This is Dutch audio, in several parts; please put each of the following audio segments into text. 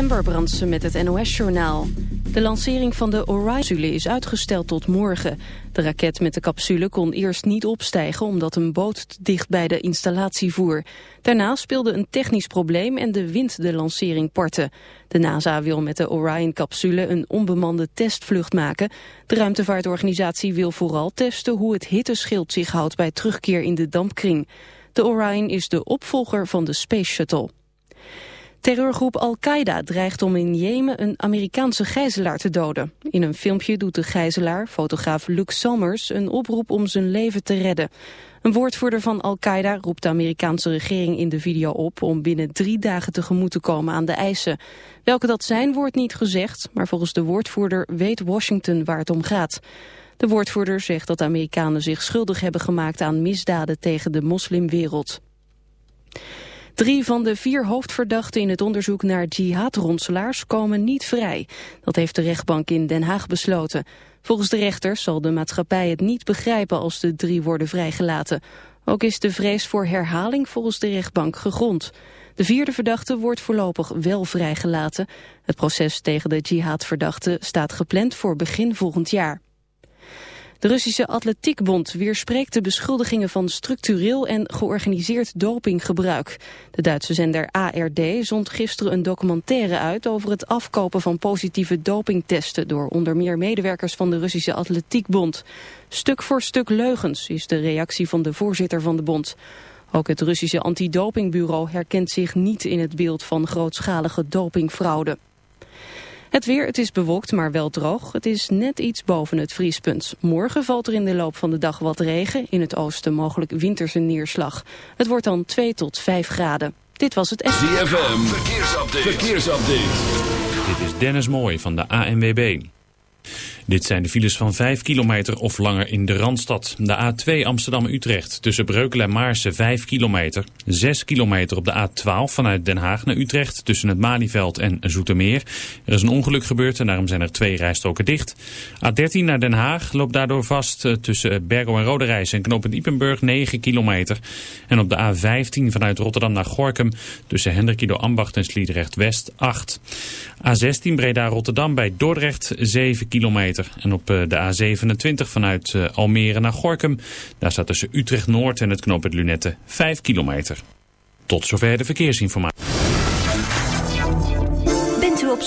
Amber Brandsen met het NOS-journaal. De lancering van de Orion-capsule is uitgesteld tot morgen. De raket met de capsule kon eerst niet opstijgen omdat een boot dicht bij de installatie voer. Daarna speelde een technisch probleem en de wind de lancering partte. De NASA wil met de Orion-capsule een onbemande testvlucht maken. De ruimtevaartorganisatie wil vooral testen hoe het hitteschild zich houdt bij terugkeer in de dampkring. De Orion is de opvolger van de Space Shuttle. Terreurgroep Al-Qaeda dreigt om in Jemen een Amerikaanse gijzelaar te doden. In een filmpje doet de gijzelaar, fotograaf Luke Sommers, een oproep om zijn leven te redden. Een woordvoerder van Al-Qaeda roept de Amerikaanse regering in de video op om binnen drie dagen tegemoet te komen aan de eisen. Welke dat zijn wordt niet gezegd, maar volgens de woordvoerder weet Washington waar het om gaat. De woordvoerder zegt dat Amerikanen zich schuldig hebben gemaakt aan misdaden tegen de moslimwereld. Drie van de vier hoofdverdachten in het onderzoek naar jihadronselaars komen niet vrij. Dat heeft de rechtbank in Den Haag besloten. Volgens de rechter zal de maatschappij het niet begrijpen als de drie worden vrijgelaten. Ook is de vrees voor herhaling volgens de rechtbank gegrond. De vierde verdachte wordt voorlopig wel vrijgelaten. Het proces tegen de jihadverdachte staat gepland voor begin volgend jaar. De Russische Atletiekbond weerspreekt de beschuldigingen van structureel en georganiseerd dopinggebruik. De Duitse zender ARD zond gisteren een documentaire uit over het afkopen van positieve dopingtesten door onder meer medewerkers van de Russische Atletiekbond. Stuk voor stuk leugens is de reactie van de voorzitter van de bond. Ook het Russische antidopingbureau herkent zich niet in het beeld van grootschalige dopingfraude. Het weer, het is bewolkt, maar wel droog. Het is net iets boven het vriespunt. Morgen valt er in de loop van de dag wat regen. In het oosten mogelijk winterse neerslag. Het wordt dan 2 tot 5 graden. Dit was het... ZFM, verkeersupdate. verkeersupdate. Dit is Dennis Mooij van de ANWB. Dit zijn de files van 5 kilometer of langer in de Randstad. De A2 Amsterdam-Utrecht tussen Breukelen en Maarsen 5 kilometer. 6 kilometer op de A12 vanuit Den Haag naar Utrecht tussen het Malieveld en Zoetermeer. Er is een ongeluk gebeurd en daarom zijn er twee rijstroken dicht. A13 naar Den Haag loopt daardoor vast eh, tussen Bergo en Roderijs en knooppunt Ipenburg 9 kilometer. En op de A15 vanuit Rotterdam naar Gorkum tussen Hendrikido Ambacht en Sliedrecht West 8. A16 Breda-Rotterdam bij Dordrecht 7 kilometer. En op eh, de A27 vanuit eh, Almere naar Gorkum, daar staat tussen Utrecht Noord en het knooppunt Lunette 5 kilometer. Tot zover de verkeersinformatie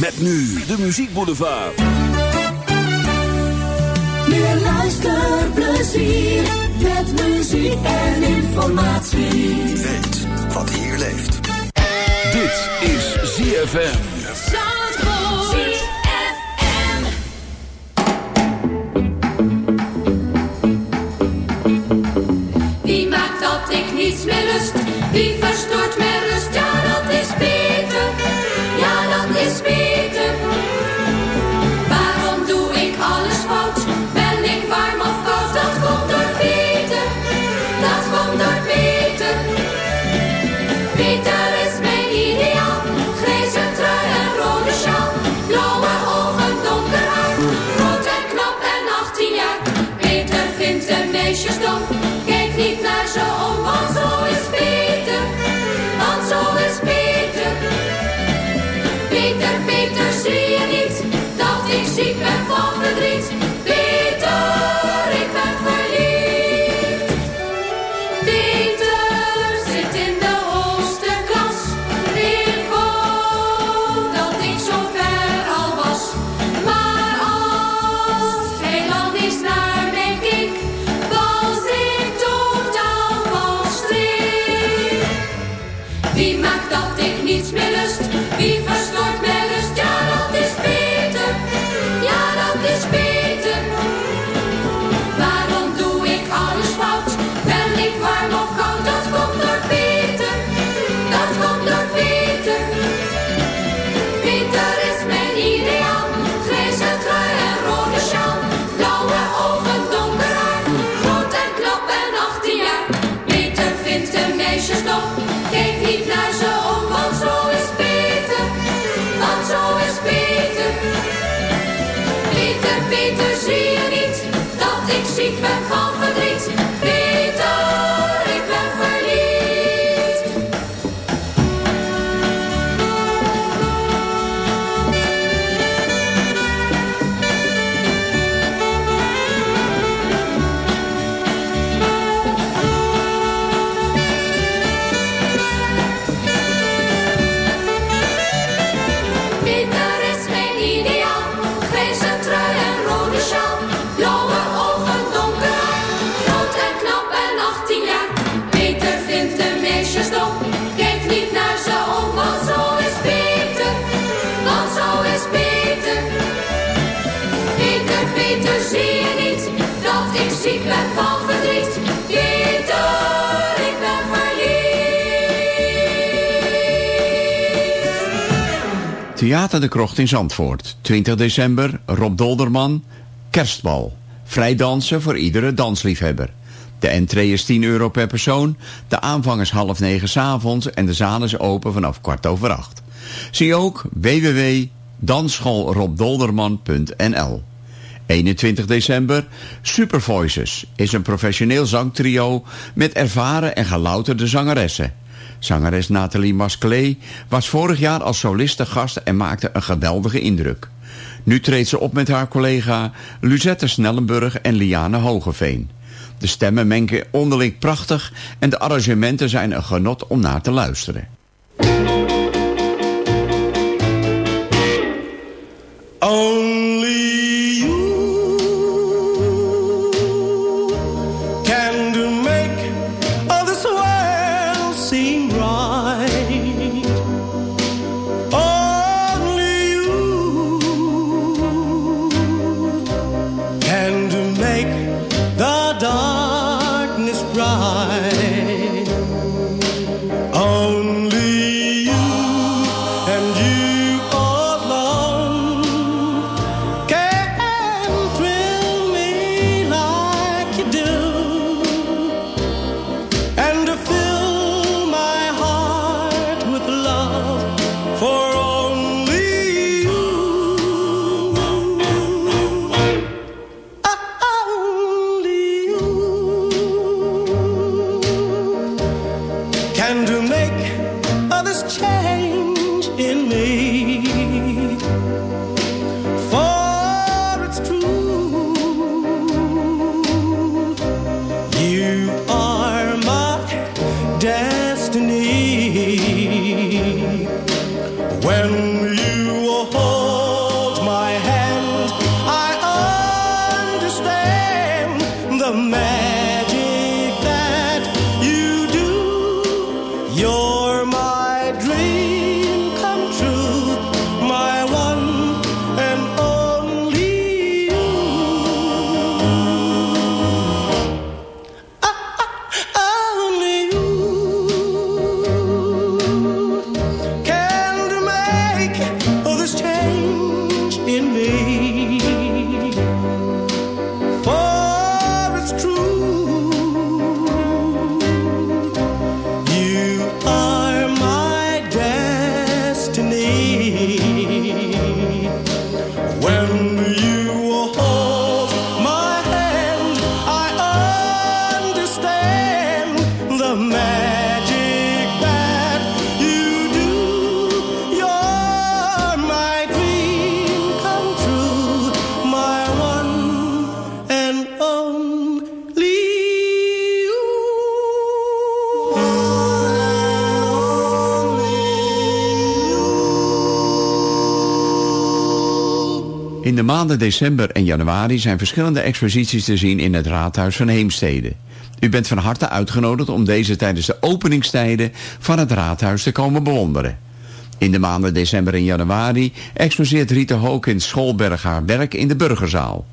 Met nu de muziekboulevard. Meer luisterplezier met muziek en informatie. Weet wat hier leeft. Dit is ZFM. Wie maakt dat ik niets meer lust? Wie verstoort mijn rust? Ja. speed Peter Theater de Krocht in Zandvoort. 20 december, Rob Dolderman, Kerstbal. Vrij dansen voor iedere dansliefhebber. De entree is 10 euro per persoon, de aanvang is half negen s'avonds... en de zaal is open vanaf kwart over acht. Zie ook www.dansschoolrobdolderman.nl 21 december, Supervoices is een professioneel zangtrio... met ervaren en gelouterde zangeressen... Zangeres Nathalie Masclee was vorig jaar als soliste gast en maakte een geweldige indruk. Nu treedt ze op met haar collega Luzette Snellenburg en Liane Hogeveen. De stemmen mengen onderling prachtig en de arrangementen zijn een genot om naar te luisteren. Maanden december en januari zijn verschillende exposities te zien in het Raadhuis van Heemstede. U bent van harte uitgenodigd om deze tijdens de openingstijden van het Raadhuis te komen bewonderen. In de maanden december en januari exposeert Rita in Schoolberg haar werk in de Burgerzaal.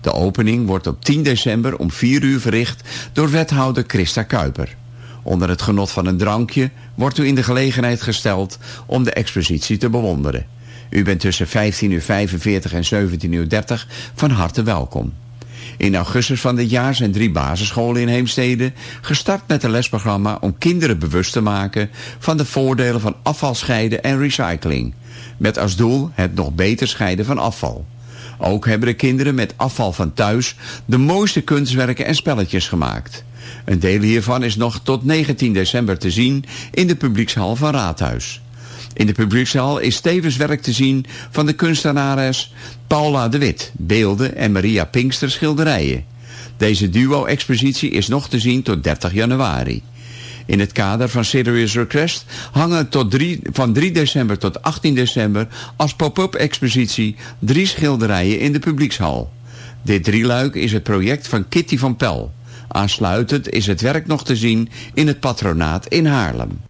De opening wordt op 10 december om 4 uur verricht door wethouder Christa Kuiper. Onder het genot van een drankje wordt u in de gelegenheid gesteld om de expositie te bewonderen. U bent tussen 15.45 uur en 17.30 uur van harte welkom. In augustus van dit jaar zijn drie basisscholen in Heemstede gestart met een lesprogramma om kinderen bewust te maken van de voordelen van afvalscheiden en recycling. Met als doel het nog beter scheiden van afval. Ook hebben de kinderen met afval van thuis de mooiste kunstwerken en spelletjes gemaakt. Een deel hiervan is nog tot 19 december te zien in de publiekshal van Raadhuis. In de publiekshal is tevens werk te zien van de kunstenares Paula de Wit, beelden en Maria Pinkster schilderijen. Deze duo-expositie is nog te zien tot 30 januari. In het kader van Serious Request hangen tot van 3 december tot 18 december als pop-up expositie drie schilderijen in de publiekshal. Dit drieluik is het project van Kitty van Pel. Aansluitend is het werk nog te zien in het patronaat in Haarlem.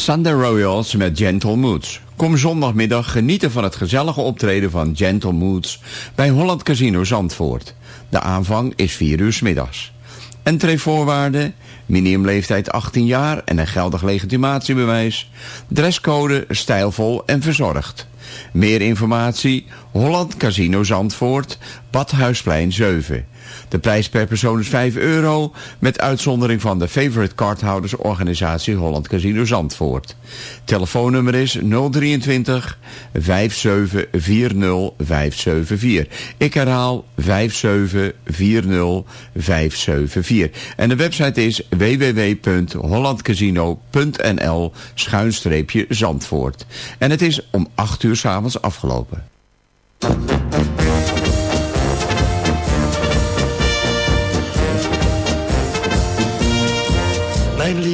Sunday Royals met Gentle Moods. Kom zondagmiddag genieten van het gezellige optreden van Gentle Moods bij Holland Casino Zandvoort. De aanvang is 4 uur middags. Entreevoorwaarden, minimumleeftijd 18 jaar en een geldig legitimatiebewijs. Dresscode stijlvol en verzorgd. Meer informatie, Holland Casino Zandvoort, Badhuisplein 7. De prijs per persoon is 5 euro, met uitzondering van de Favorite Cardhouders Organisatie Holland Casino Zandvoort. Telefoonnummer is 023 5740 574. Ik herhaal 5740 574. En de website is www.hollandcasino.nl schuinstreepje Zandvoort. En het is om 8 uur s'avonds afgelopen.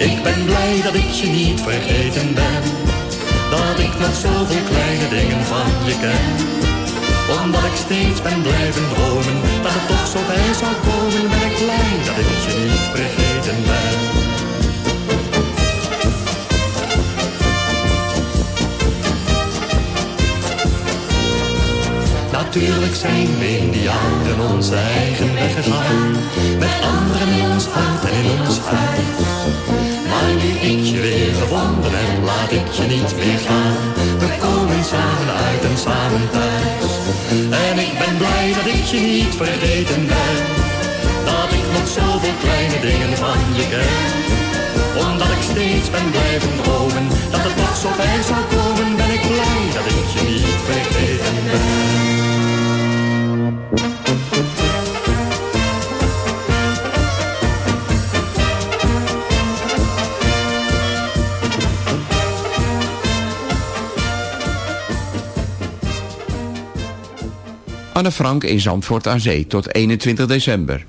Ik ben blij dat ik je niet vergeten ben. Dat ik nog zoveel kleine dingen van je ken. Omdat ik steeds ben blijven dromen. Dat het toch zo bij zou komen. Ben ik blij dat ik je niet vergeten ben. Natuurlijk zijn we in die jaren onze eigen weg gegaan. Met anderen in ons hart en in ons huis. Maar nu ik je weer gevonden heb, laat ik je niet meer gaan. We komen samen uit en samen thuis. En ik ben blij dat ik je niet vergeten ben. Dat ik nog zoveel kleine dingen van je ken. Omdat ik steeds ben blijven dromen, dat het toch zo bij zou komen, ben ik blij dat ik je niet vergeten ben. Anne Frank in Zandvoort aan Zee tot 21 december.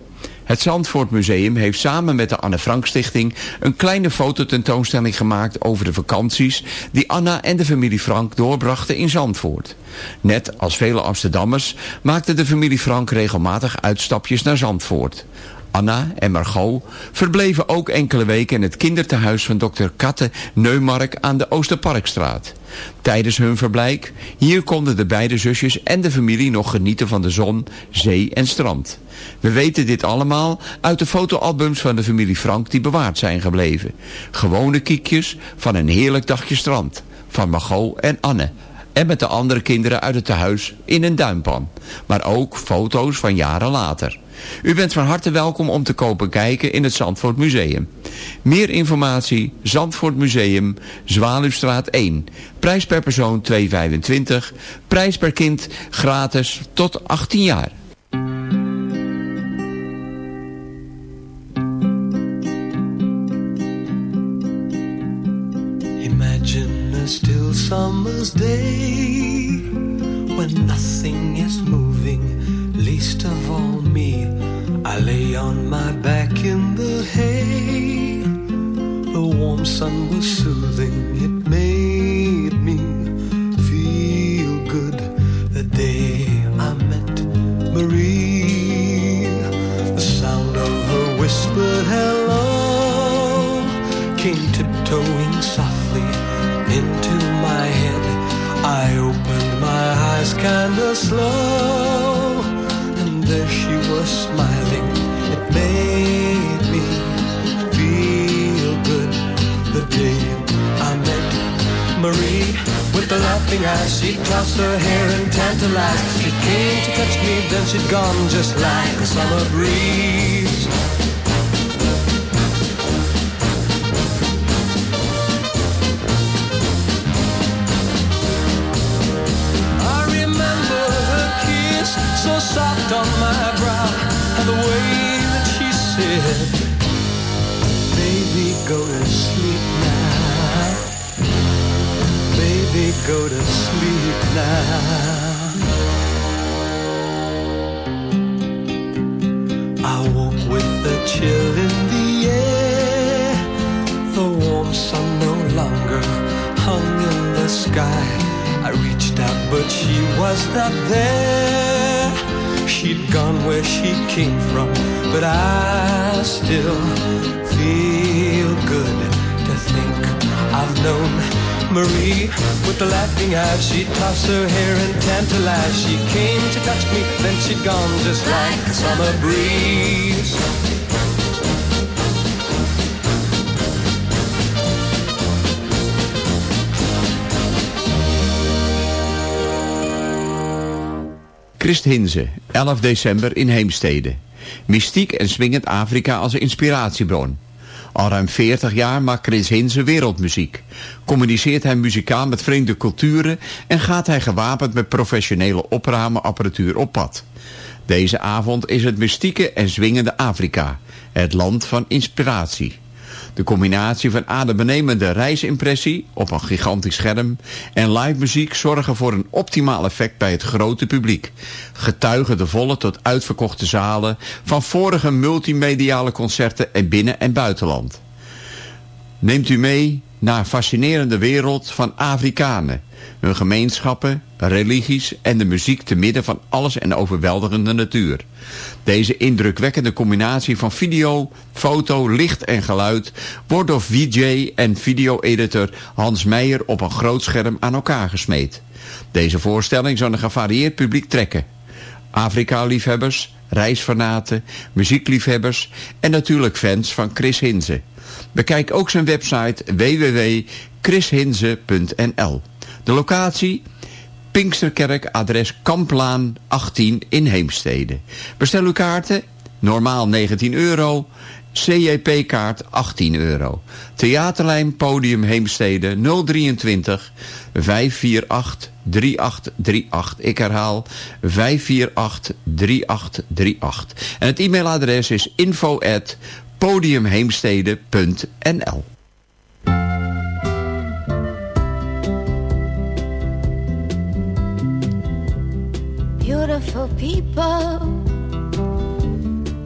Het Zandvoort Museum heeft samen met de Anne Frank Stichting een kleine fototentoonstelling gemaakt over de vakanties die Anna en de familie Frank doorbrachten in Zandvoort. Net als vele Amsterdammers maakte de familie Frank regelmatig uitstapjes naar Zandvoort. Anna en Margot verbleven ook enkele weken in het kindertehuis van dokter Katte Neumark aan de Oosterparkstraat. Tijdens hun verblijf hier konden de beide zusjes en de familie nog genieten van de zon, zee en strand. We weten dit allemaal uit de fotoalbums van de familie Frank die bewaard zijn gebleven. Gewone kiekjes van een heerlijk dagje strand, van Margot en Anne en met de andere kinderen uit het tehuis in een duimpan. Maar ook foto's van jaren later. U bent van harte welkom om te kopen kijken in het Zandvoort Museum. Meer informatie, Zandvoort Museum, Zwaluwstraat 1. Prijs per persoon 2,25. Prijs per kind gratis tot 18 jaar. Imagine a still summer's day when nothing is on my back in the hay. The warm sun was soothing, it made me feel good. The day I met Marie, the sound of her whispered hello came tiptoeing softly into my head. I opened my eyes kinda slow, with the laughing eyes, She tossed her hair and tantalized. She came to touch me, then she'd gone just like a summer breeze. I remember her kiss, so soft on my brow, and the way that she said, Baby, go to sleep." Go to sleep now. I woke with the chill in the air. The warm sun no longer hung in the sky. I reached out, but she was not there. She'd gone where she came from, but I still feel good to think I've known Marie with the laughing eyes. She'd toss her hair and tantalize. She came to touch me, then she'd gone just like a summer breeze. Christ Hinze, 11 december in Heemstede. Mystiek en swingend Afrika als inspiratiebron. Al ruim 40 jaar maakt Chris Hinze wereldmuziek. Communiceert hij muzikaal met vreemde culturen... en gaat hij gewapend met professionele opruimenapparatuur op pad. Deze avond is het mystieke en zwingende Afrika. Het land van inspiratie. De combinatie van adembenemende reisimpressie op een gigantisch scherm en live muziek zorgen voor een optimaal effect bij het grote publiek. Getuigen de volle tot uitverkochte zalen van vorige multimediale concerten in binnen- en buitenland. Neemt u mee naar fascinerende wereld van Afrikanen. Hun gemeenschappen, religies en de muziek te midden van alles en overweldigende natuur. Deze indrukwekkende combinatie van video, foto, licht en geluid... wordt door VJ en video-editor Hans Meijer op een groot scherm aan elkaar gesmeed. Deze voorstelling zal een gevarieerd publiek trekken. Afrika-liefhebbers, reisfanaten, muziekliefhebbers... en natuurlijk fans van Chris Hinze. Bekijk ook zijn website www.chrishinze.nl. De locatie Pinksterkerk, adres Kamplaan 18 in Heemstede. Bestel uw kaarten, normaal 19 euro, CJP-kaart 18 euro. Theaterlijn Podium Heemstede 023 548 3838. Ik herhaal 548 3838. En het e-mailadres is info at podiumheemstede.nl Beautiful people,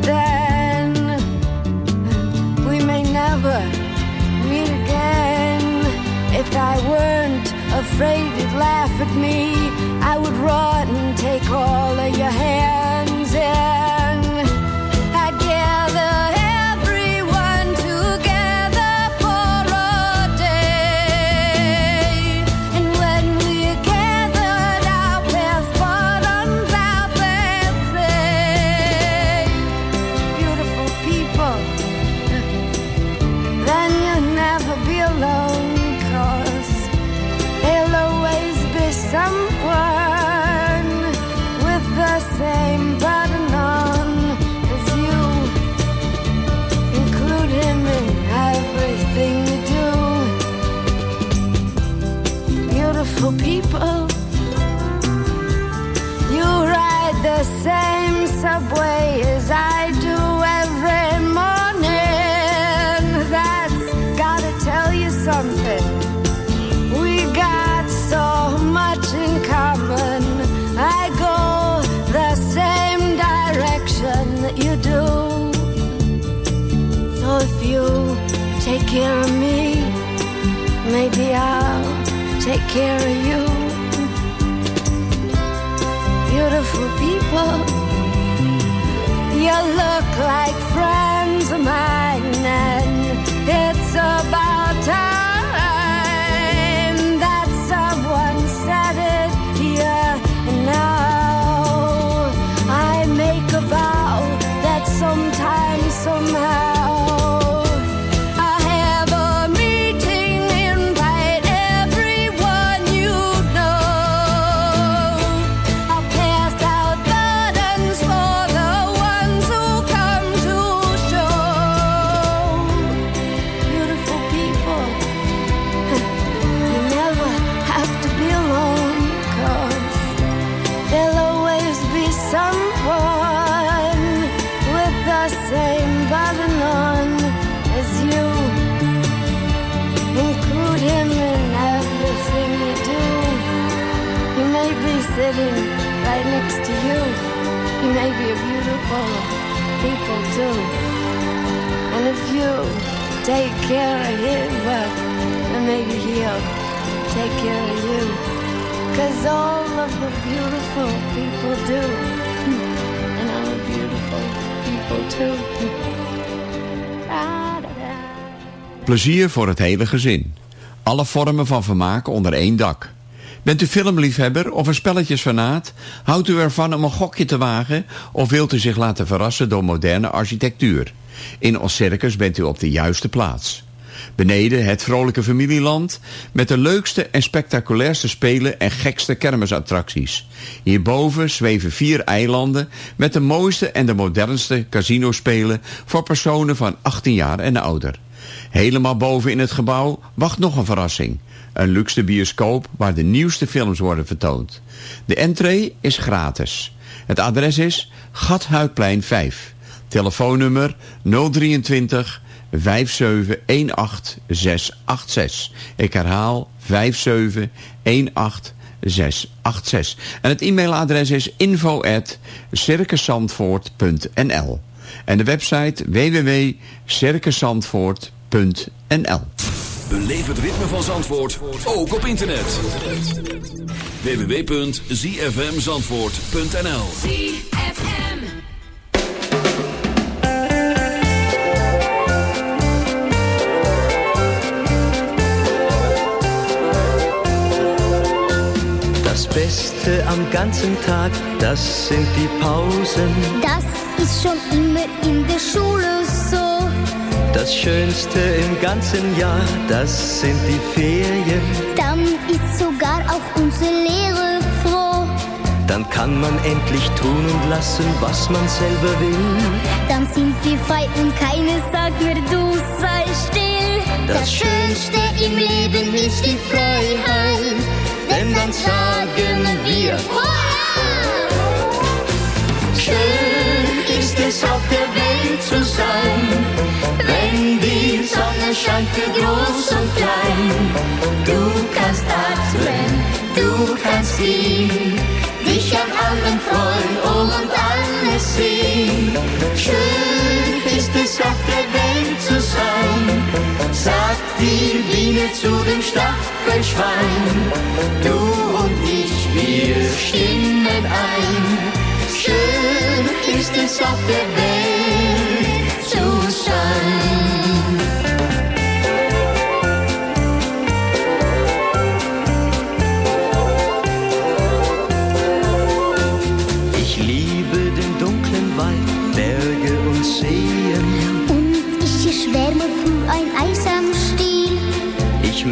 then. We may never care of me, maybe I'll take care of you. Beautiful people, you look like friends of mine, Plezier voor het hele gezin. Alle vormen van vermaak onder één dak. Bent u filmliefhebber of een spelletjesfanaat? Houdt u ervan om een gokje te wagen? Of wilt u zich laten verrassen door moderne architectuur? In ons circus bent u op de juiste plaats. Beneden het vrolijke familieland met de leukste en spectaculairste spelen en gekste kermisattracties. Hierboven zweven vier eilanden met de mooiste en de modernste casinospelen voor personen van 18 jaar en ouder. Helemaal boven in het gebouw wacht nog een verrassing. Een luxe bioscoop waar de nieuwste films worden vertoond. De entree is gratis. Het adres is Gathuidplein 5. Telefoonnummer 023 5718686. Ik herhaal 5718686. En het e-mailadres is info En de website www.circuszandvoort.nl Beleef het ritme van Zandvoort, ook op internet. www.zfmzandvoort.nl Das Beste am ganzen Tag, das sind die Pausen. Das ist schon immer in der Schule so. Das Schönste im ganzen Jahr, das sind die Ferien. Dann ist sogar auch unsere Lehre froh. Dann kann man endlich tun und lassen, was man selber will. Dann sind wir frei und keiner sagt mir, du sei still. Das Schönste im Leben ist die Freiheit, denn dann sagen wir, schön sein, wenn die Sonne scheint für groß und klein. Du kannst atmen, du kannst gehen, dich an allem freuen oh, und alles sehen. Schön ist es auf der Welt zu sein, sagt die Biene zu dem Stachelschwein. Du und ich, wir stimmen ein. Schön ist es auf der Welt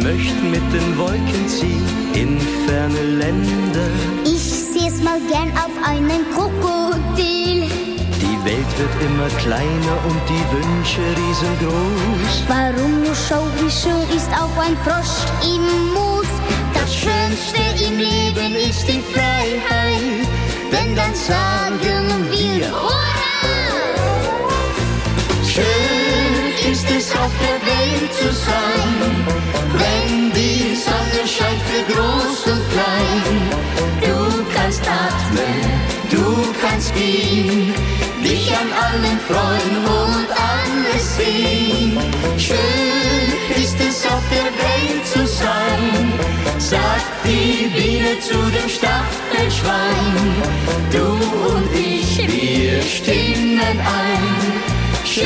möchte mit den Wolken ziehen in ferne Länder. Ich seh's mal gern auf einen Krokodil. Die Welt wird immer kleiner und die Wünsche riesengroß. Warum nur schau, wie schön ist auch ein Frosch im Moos. Das Schönste im Leben ist die Freiheit, denn dann sagen wir, schön ist es auf der Welt zu sein, wenn die Sonne scheint für groß und klein. Du kannst atmen, du kannst gehen, dich an allem freuen und alles sehen. Schön ist es auf der Welt zu sein, sagt die Biene zu dem Stachelschwein. Du und ich, wir stimmen ein. Schön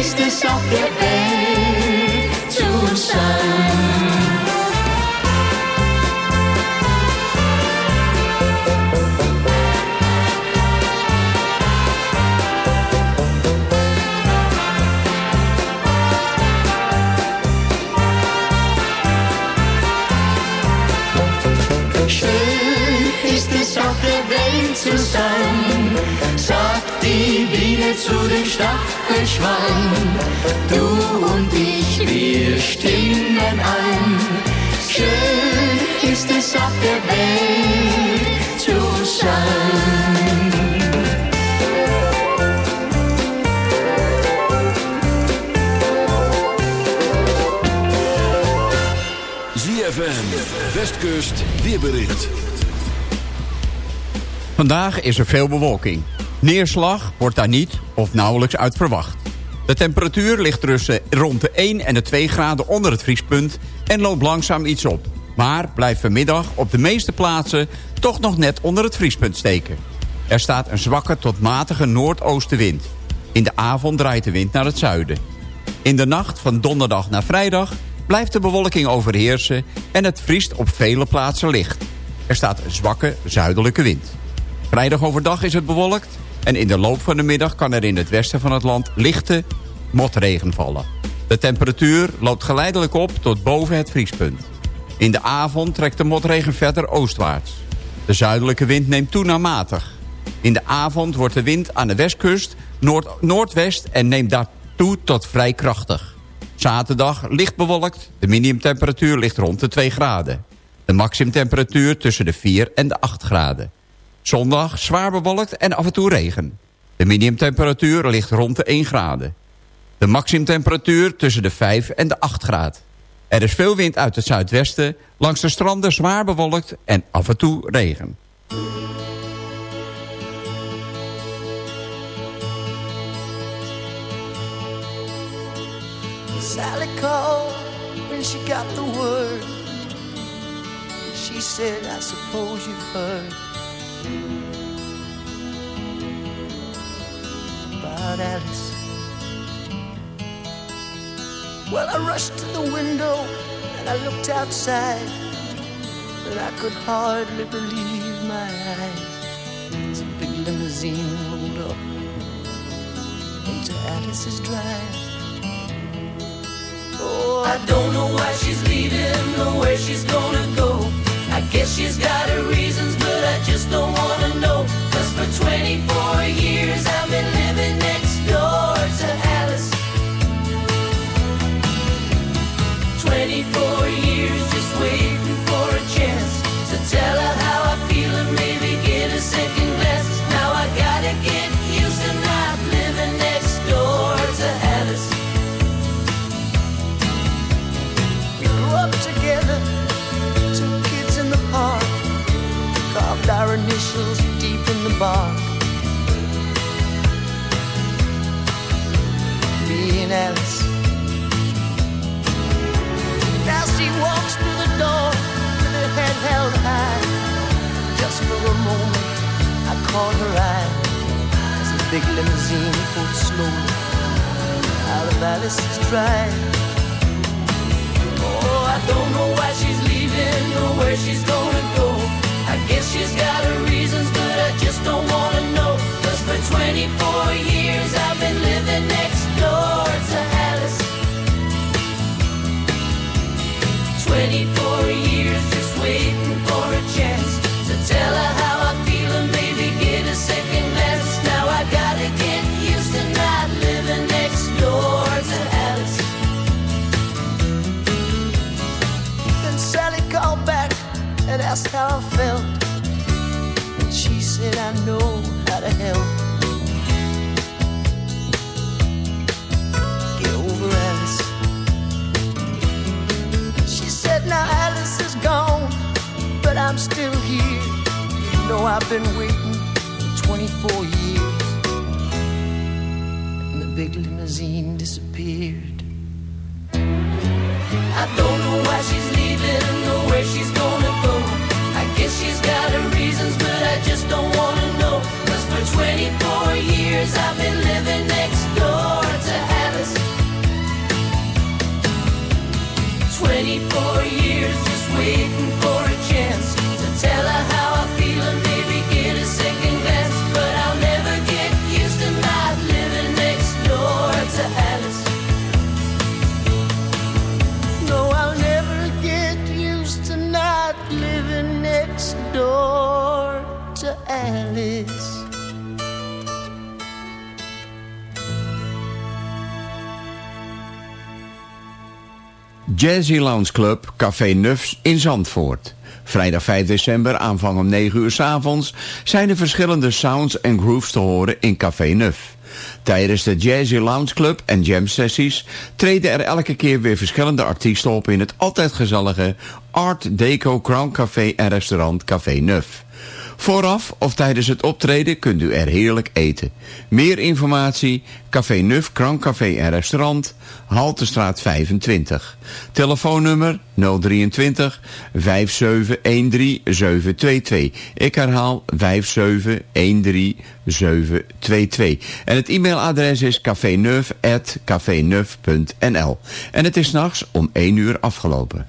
ist es auf der Welt zu sein. Zu sein, sagt die Biene zu dem Stachelschwein. Du und ich, wir stimmen ein. Schön ist es auf der Welt zu sein. ZFM, Westkust, weerbericht. Vandaag is er veel bewolking. Neerslag wordt daar niet of nauwelijks uit verwacht. De temperatuur ligt tussen rond de 1 en de 2 graden onder het vriespunt... en loopt langzaam iets op. Maar blijft vanmiddag op de meeste plaatsen toch nog net onder het vriespunt steken. Er staat een zwakke tot matige noordoostenwind. In de avond draait de wind naar het zuiden. In de nacht van donderdag naar vrijdag blijft de bewolking overheersen... en het vriest op vele plaatsen licht. Er staat een zwakke zuidelijke wind. Vrijdag overdag is het bewolkt... en in de loop van de middag kan er in het westen van het land lichte motregen vallen. De temperatuur loopt geleidelijk op tot boven het vriespunt. In de avond trekt de motregen verder oostwaarts. De zuidelijke wind neemt toe naar matig. In de avond wordt de wind aan de westkust noord noordwest en neemt daartoe tot vrij krachtig. Zaterdag licht bewolkt, de minimumtemperatuur ligt rond de 2 graden. De maximumtemperatuur tussen de 4 en de 8 graden. Zondag zwaar bewolkt en af en toe regen. De minimumtemperatuur ligt rond de 1 graden. De maximumtemperatuur tussen de 5 en de 8 graden. Er is veel wind uit het zuidwesten, langs de stranden zwaar bewolkt en af en toe regen. Sally called when she got the word. She said, I suppose you've heard about Alice. Well, I rushed to the window and I looked outside, but I could hardly believe my eyes. As a big limousine rolled up into Alice's drive. Oh, I don't know why she's leaving or where she's gonna go. I guess she's got her reasons, but just don't wanna know. Caught her eye as the big limousine pulled slowly out of Alice's drive. Oh, I don't know why she's leaving or where she's gonna go. I guess she's got her reasons, but I just don't wanna know. Cause for 24 years I've been living next door to Alice. 24 years just waiting for a chance to tell her how asked how I felt. And she said, I know how to help. Get over Alice. She said, Now Alice is gone, but I'm still here. You know, I've been waiting for 24 years. And the big limousine disappeared. I don't know why she's leaving Jazzy Lounge Club Café Nufs in Zandvoort. Vrijdag 5 december, aanvang om 9 uur s avonds, zijn er verschillende sounds en grooves te horen in Café Nuf. Tijdens de Jazzy Lounge Club en jam sessies treden er elke keer weer verschillende artiesten op in het altijd gezellige Art Deco Crown Café en restaurant Café Nuf. Vooraf of tijdens het optreden kunt u er heerlijk eten. Meer informatie, Café Nuf, Krankcafé en Restaurant, Haltestraat 25. Telefoonnummer 023 5713 722. Ik herhaal 5713 722. En het e-mailadres is cafeneuf.cafeneuf.nl. En het is s'nachts om 1 uur afgelopen.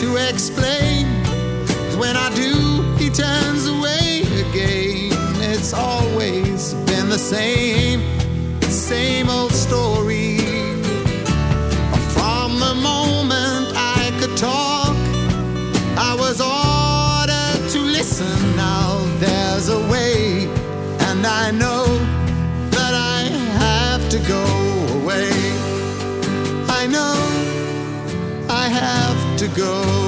To explain? when I do, he turns away again. It's always been the same, same old go.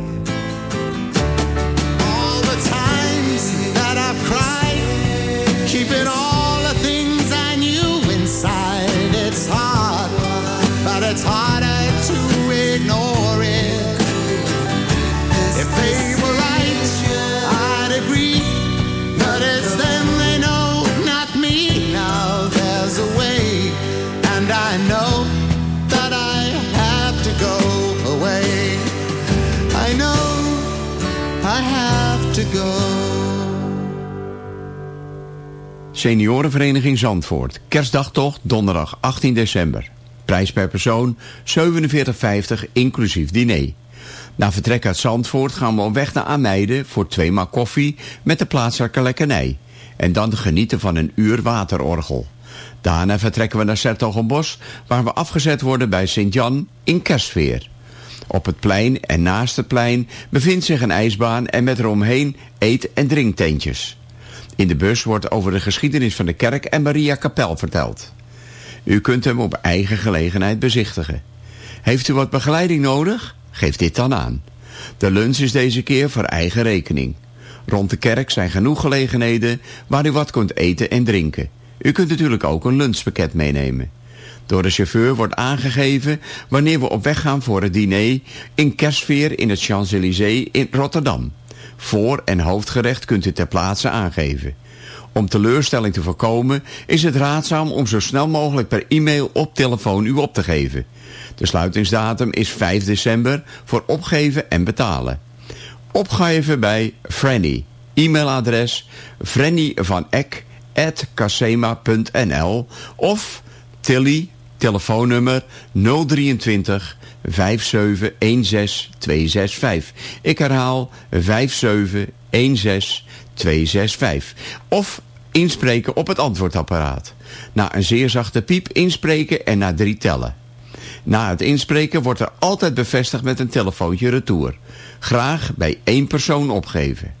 Keeping all the things I knew inside. It's hard, but it's harder to Seniorenvereniging Zandvoort. Kerstdagtocht donderdag 18 december. Prijs per persoon 47,50 inclusief diner. Na vertrek uit Zandvoort gaan we op weg naar Ameide voor twee maal koffie met de plaatselijke lekkernij. En dan genieten van een uur waterorgel. Daarna vertrekken we naar Sertogenbos waar we afgezet worden bij Sint-Jan in Kerstsfeer. Op het plein en naast het plein bevindt zich een ijsbaan en met eromheen eet- en drinktentjes. In de bus wordt over de geschiedenis van de kerk en Maria Kapel verteld. U kunt hem op eigen gelegenheid bezichtigen. Heeft u wat begeleiding nodig? Geef dit dan aan. De lunch is deze keer voor eigen rekening. Rond de kerk zijn genoeg gelegenheden waar u wat kunt eten en drinken. U kunt natuurlijk ook een lunchpakket meenemen. Door de chauffeur wordt aangegeven wanneer we op weg gaan voor het diner in Kerstsfeer in het Champs-Élysées in Rotterdam. Voor- en hoofdgerecht kunt u ter plaatse aangeven. Om teleurstelling te voorkomen is het raadzaam om zo snel mogelijk per e-mail op telefoon u op te geven. De sluitingsdatum is 5 december voor opgeven en betalen. Opgeven bij Franny. E-mailadres frannyvanek.casema.nl of Tilly, telefoonnummer 023 5716265. Ik herhaal 5716265. Of inspreken op het antwoordapparaat. Na een zeer zachte piep inspreken en na drie tellen. Na het inspreken wordt er altijd bevestigd met een telefoontje retour. Graag bij één persoon opgeven.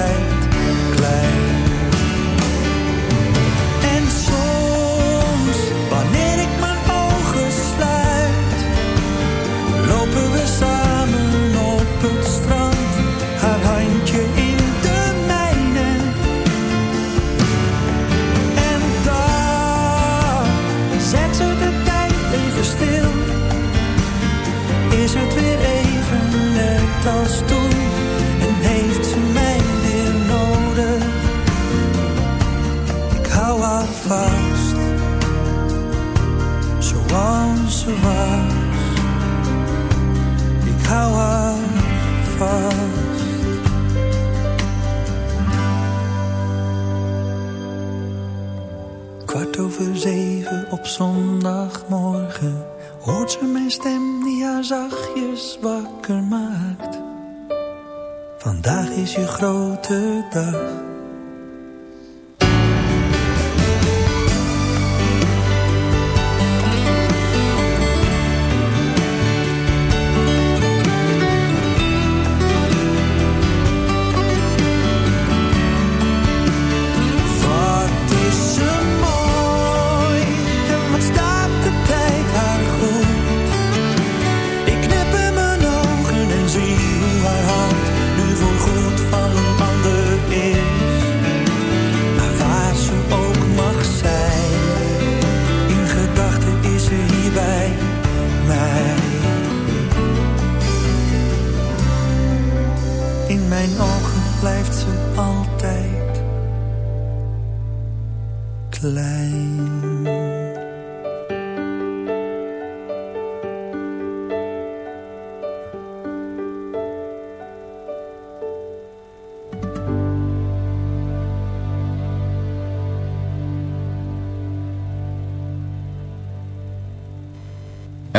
mijn stem die haar zachtjes wakker maakt. Vandaag is je grote dag.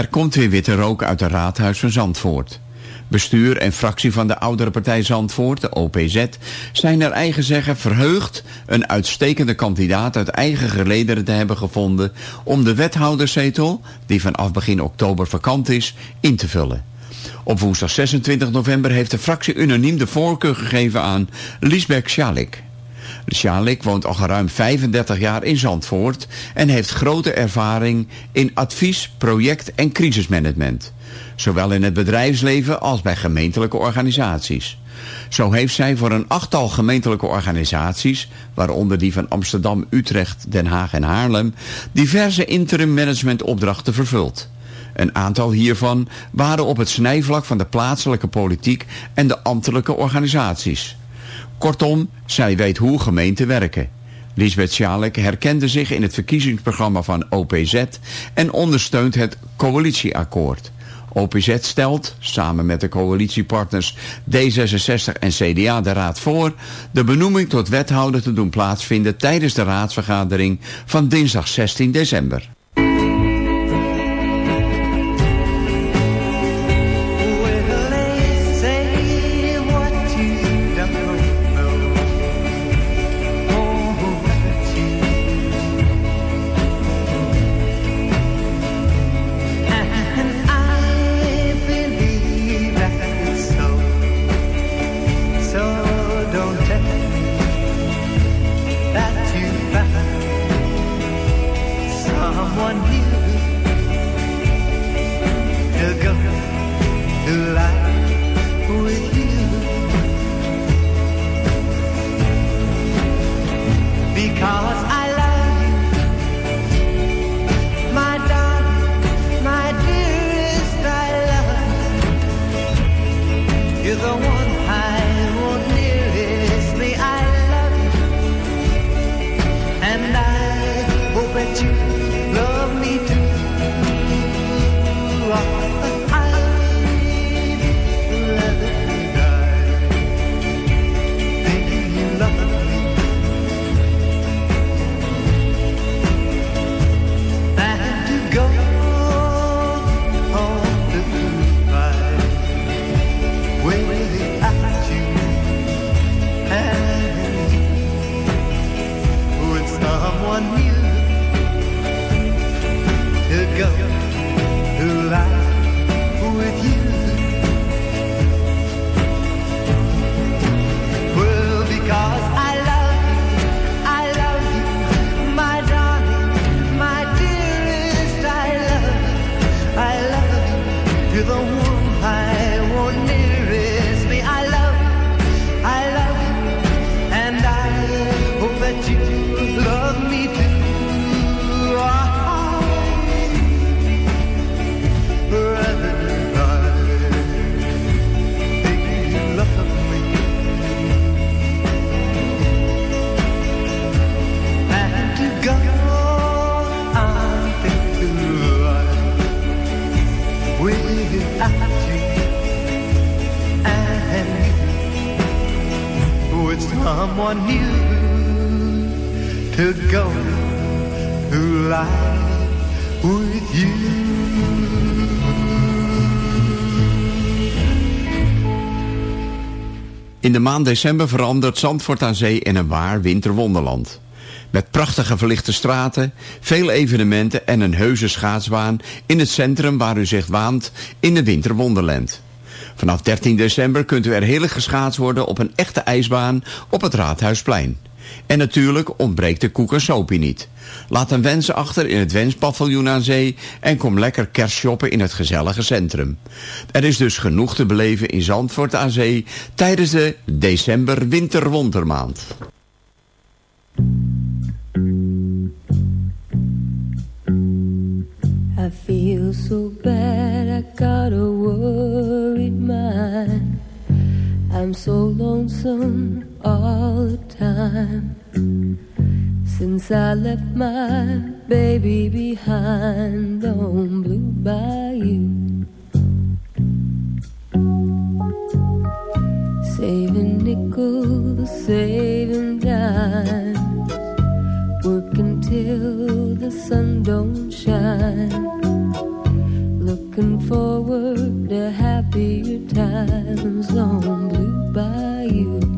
Er komt weer witte rook uit het raadhuis van Zandvoort. Bestuur en fractie van de oudere partij Zandvoort, de OPZ, zijn naar eigen zeggen verheugd een uitstekende kandidaat uit eigen gelederen te hebben gevonden om de wethouderszetel, die vanaf begin oktober vakant is, in te vullen. Op woensdag 26 november heeft de fractie unaniem de voorkeur gegeven aan Lisbeth Schalik. Sjalik woont al ruim 35 jaar in Zandvoort en heeft grote ervaring in advies, project en crisismanagement. Zowel in het bedrijfsleven als bij gemeentelijke organisaties. Zo heeft zij voor een achttal gemeentelijke organisaties, waaronder die van Amsterdam, Utrecht, Den Haag en Haarlem, diverse interim management opdrachten vervuld. Een aantal hiervan waren op het snijvlak van de plaatselijke politiek en de ambtelijke organisaties. Kortom, zij weet hoe gemeenten werken. Lisbeth Schalek herkende zich in het verkiezingsprogramma van OPZ en ondersteunt het coalitieakkoord. OPZ stelt, samen met de coalitiepartners D66 en CDA de Raad voor, de benoeming tot wethouder te doen plaatsvinden tijdens de raadsvergadering van dinsdag 16 december. To go with you. In de maand december verandert Zandvoort aan Zee in een waar winterwonderland. Met prachtige verlichte straten, veel evenementen en een heuse schaatsbaan in het centrum waar u zich waant in de winterwonderland. Vanaf 13 december kunt u er heerlijk geschaatst worden op een echte ijsbaan op het Raadhuisplein. En natuurlijk ontbreekt de koek en niet. Laat een wens achter in het Wenspaviljoen aan zee en kom lekker kerstshoppen in het gezellige centrum. Er is dus genoeg te beleven in Zandvoort aan zee tijdens de december winterwondermaand. Feel so bad, I got a worried mind. I'm so lonesome all the time. Since I left my baby behind on Blue Bayou. Saving nickels, saving dimes. Working till the sun don't shine. Looking forward to happier times on Blue Bayou. I'm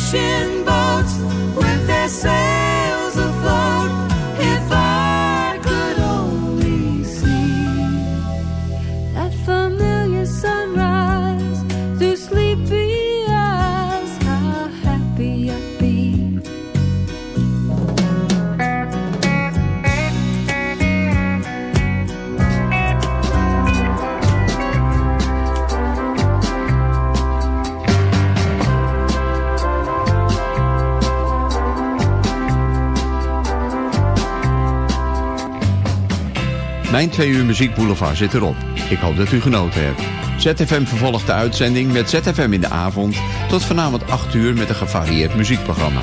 fishing boats with their sails. Twee uur muziekboulevard zit erop. Ik hoop dat u genoten hebt. ZFM vervolgt de uitzending met ZFM in de avond... tot vanavond 8 uur met een gevarieerd muziekprogramma.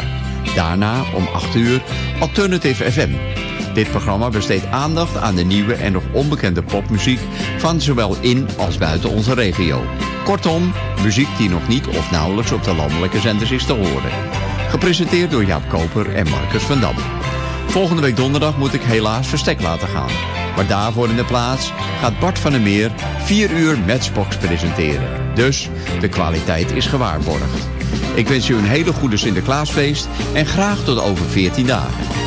Daarna om 8 uur Alternative FM. Dit programma besteedt aandacht aan de nieuwe en nog onbekende popmuziek... van zowel in als buiten onze regio. Kortom, muziek die nog niet of nauwelijks op de landelijke zenders is te horen. Gepresenteerd door Jaap Koper en Marcus van Dam. Volgende week donderdag moet ik helaas verstek laten gaan. Maar daarvoor in de plaats gaat Bart van der Meer 4 uur Matchbox presenteren. Dus de kwaliteit is gewaarborgd. Ik wens u een hele goede Sinterklaasfeest en graag tot over 14 dagen.